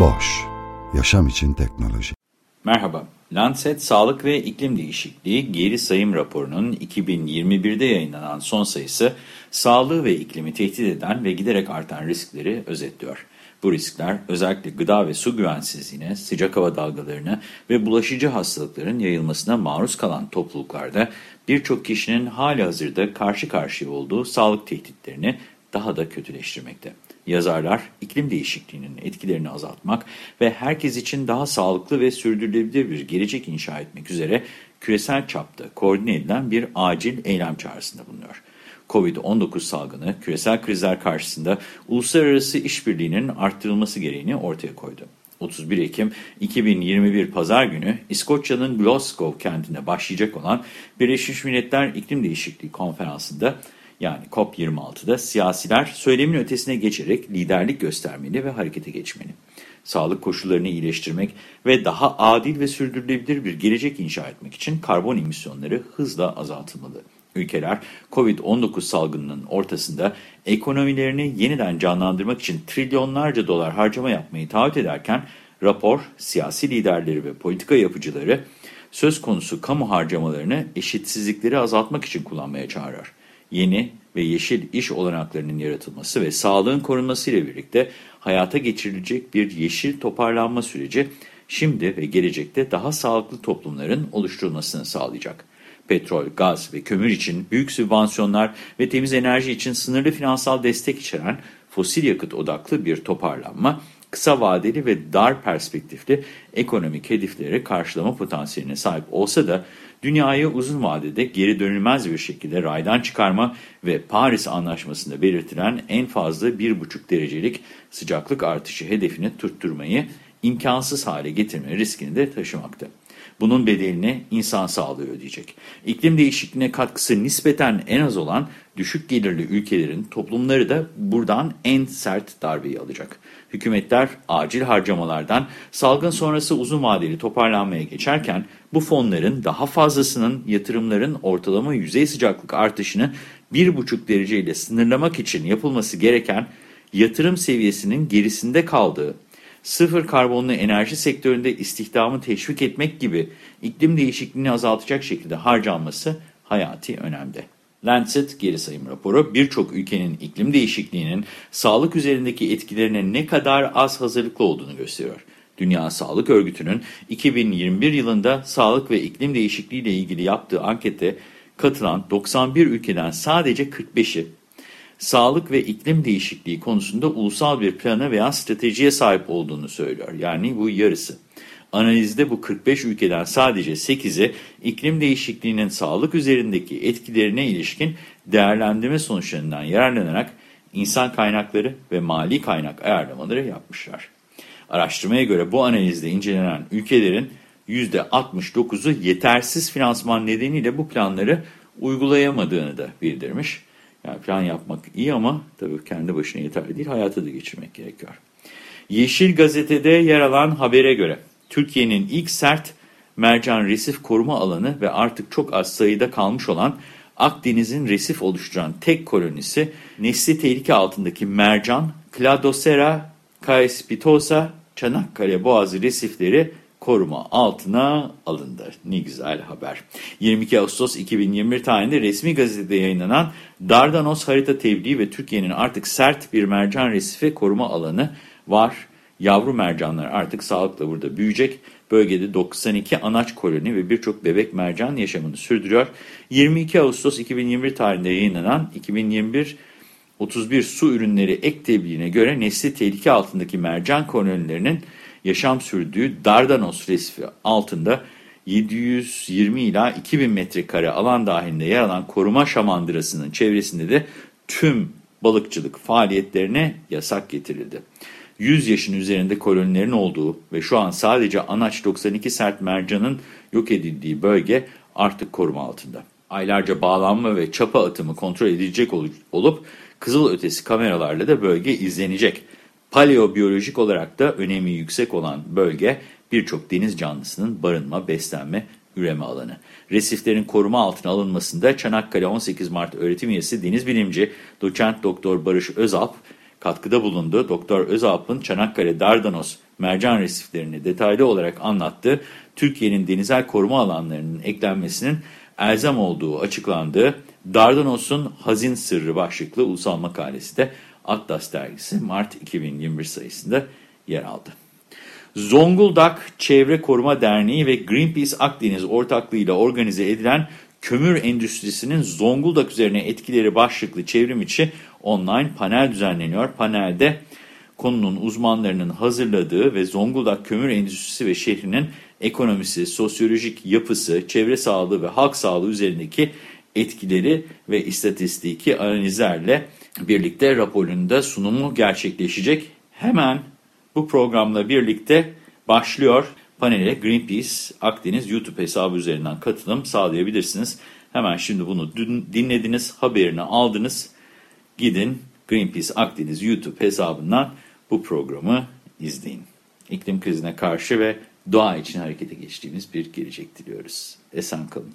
Boş, yaşam için teknoloji. Merhaba, Lancet Sağlık ve İklim Değişikliği geri sayım raporunun 2021'de yayınlanan son sayısı, sağlığı ve iklimi tehdit eden ve giderek artan riskleri özetliyor. Bu riskler özellikle gıda ve su güvensizliğine, sıcak hava dalgalarına ve bulaşıcı hastalıkların yayılmasına maruz kalan topluluklarda birçok kişinin hali hazırda karşı karşıya olduğu sağlık tehditlerini daha da kötüleştirmekte. Yazarlar, iklim değişikliğinin etkilerini azaltmak ve herkes için daha sağlıklı ve sürdürülebilir bir gelecek inşa etmek üzere küresel çapta koordine edilen bir acil eylem çağrısında bulunuyor. Covid-19 salgını küresel krizler karşısında uluslararası işbirliğinin arttırılması gereğini ortaya koydu. 31 Ekim 2021 Pazar günü İskoçya'nın Glasgow kentinde başlayacak olan Birleşmiş Milletler İklim Değişikliği Konferansı'nda yani COP26'da siyasiler söylemin ötesine geçerek liderlik göstermeli ve harekete geçmeli. Sağlık koşullarını iyileştirmek ve daha adil ve sürdürülebilir bir gelecek inşa etmek için karbon emisyonları hızla azaltılmalı. Ülkeler Covid-19 salgınının ortasında ekonomilerini yeniden canlandırmak için trilyonlarca dolar harcama yapmayı taahhüt ederken rapor siyasi liderleri ve politika yapıcıları söz konusu kamu harcamalarını eşitsizlikleri azaltmak için kullanmaya çağırıyor. Yeni ve yeşil iş olanaklarının yaratılması ve sağlığın korunması ile birlikte hayata geçirilecek bir yeşil toparlanma süreci şimdi ve gelecekte daha sağlıklı toplumların oluşturulmasını sağlayacak. Petrol, gaz ve kömür için büyük sübvansiyonlar ve temiz enerji için sınırlı finansal destek içeren fosil yakıt odaklı bir toparlanma, kısa vadeli ve dar perspektifli ekonomik hedefleri karşılama potansiyeline sahip olsa da dünyayı uzun vadede geri dönülmez bir şekilde raydan çıkarma ve Paris Anlaşması'nda belirtilen en fazla 1,5 derecelik sıcaklık artışı hedefini tutturmayı imkansız hale getirme riskini de taşımakta. Bunun bedelini insan sağlığı ödeyecek. İklim değişikliğine katkısı nispeten en az olan düşük gelirli ülkelerin toplumları da buradan en sert darbeyi alacak. Hükümetler acil harcamalardan salgın sonrası uzun vadeli toparlanmaya geçerken bu fonların daha fazlasının yatırımların ortalama yüzey sıcaklık artışını 1,5 derece ile sınırlamak için yapılması gereken yatırım seviyesinin gerisinde kaldığı sıfır karbonlu enerji sektöründe istihdamı teşvik etmek gibi iklim değişikliğini azaltacak şekilde harcanması hayati önemde. Lancet geri sayım raporu birçok ülkenin iklim değişikliğinin sağlık üzerindeki etkilerine ne kadar az hazırlıklı olduğunu gösteriyor. Dünya Sağlık Örgütü'nün 2021 yılında sağlık ve iklim değişikliği ile ilgili yaptığı ankette katılan 91 ülkeden sadece 45'i sağlık ve iklim değişikliği konusunda ulusal bir plana veya stratejiye sahip olduğunu söylüyor. Yani bu yarısı. Analizde bu 45 ülkeden sadece 8'i iklim değişikliğinin sağlık üzerindeki etkilerine ilişkin değerlendirme sonuçlarından yararlanarak insan kaynakları ve mali kaynak ayarlamaları yapmışlar. Araştırmaya göre bu analizde incelenen ülkelerin %69'u yetersiz finansman nedeniyle bu planları uygulayamadığını da bildirmiş. Yani plan yapmak iyi ama tabii kendi başına yeterli değil, hayata da geçirmek gerekiyor. Yeşil Gazete'de yer alan habere göre Türkiye'nin ilk sert mercan resif koruma alanı ve artık çok az sayıda kalmış olan Akdeniz'in resif oluşturan tek kolonisi nesli tehlike altındaki mercan Cladocera caespitosa Çanakkale Boğazı resifleri koruma altına alındı. Ne güzel haber. 22 Ağustos 2021 tarihinde resmi gazetede yayınlanan Dardanos harita tebliği ve Türkiye'nin artık sert bir mercan resifi koruma alanı var. Yavru mercanlar artık sağlıkla burada büyüyecek. Bölgede 92 anaç koloni ve birçok bebek mercan yaşamını sürdürüyor. 22 Ağustos 2021 tarihinde yayınlanan 2021 31 su ürünleri ek tebliğine göre nesli tehlike altındaki mercan kolonilerinin yaşam sürdüğü Dardanos resifi altında 720 ila 2000 metrekare alan dahilinde yer alan koruma şamandırasının çevresinde de tüm balıkçılık faaliyetlerine yasak getirildi. 100 yaşın üzerinde kolonilerin olduğu ve şu an sadece anaç 92 sert mercanın yok edildiği bölge artık koruma altında. Aylarca bağlanma ve çapa atımı kontrol edilecek olup kızıl ötesi kameralarla da bölge izlenecek. Paleobiyolojik olarak da önemi yüksek olan bölge birçok deniz canlısının barınma, beslenme, üreme alanı. Resiflerin koruma altına alınmasında Çanakkale 18 Mart öğretim üyesi deniz bilimci doçent doktor Barış Özalp katkıda bulundu. Doktor Özalp'ın Çanakkale Dardanos mercan resiflerini detaylı olarak anlattığı Türkiye'nin denizel koruma alanlarının eklenmesinin elzem olduğu açıklandığı Dardanos'un Hazin Sırrı başlıklı ulusal makalesi de Atlas dergisi Mart 2021 sayısında yer aldı. Zonguldak Çevre Koruma Derneği ve Greenpeace Akdeniz ortaklığıyla organize edilen kömür endüstrisinin Zonguldak üzerine etkileri başlıklı çevrim içi online panel düzenleniyor. Panelde konunun uzmanlarının hazırladığı ve Zonguldak kömür endüstrisi ve şehrinin ekonomisi, sosyolojik yapısı, çevre sağlığı ve halk sağlığı üzerindeki etkileri ve istatistiki analizlerle birlikte raporunda sunumu gerçekleşecek. Hemen bu programla birlikte başlıyor. Panele Greenpeace Akdeniz YouTube hesabı üzerinden katılım sağlayabilirsiniz. Hemen şimdi bunu dinlediniz, haberini aldınız. Gidin Greenpeace Akdeniz YouTube hesabından bu programı izleyin. İklim krizine karşı ve doğa için harekete geçtiğimiz bir gelecek diliyoruz. Esen kalın.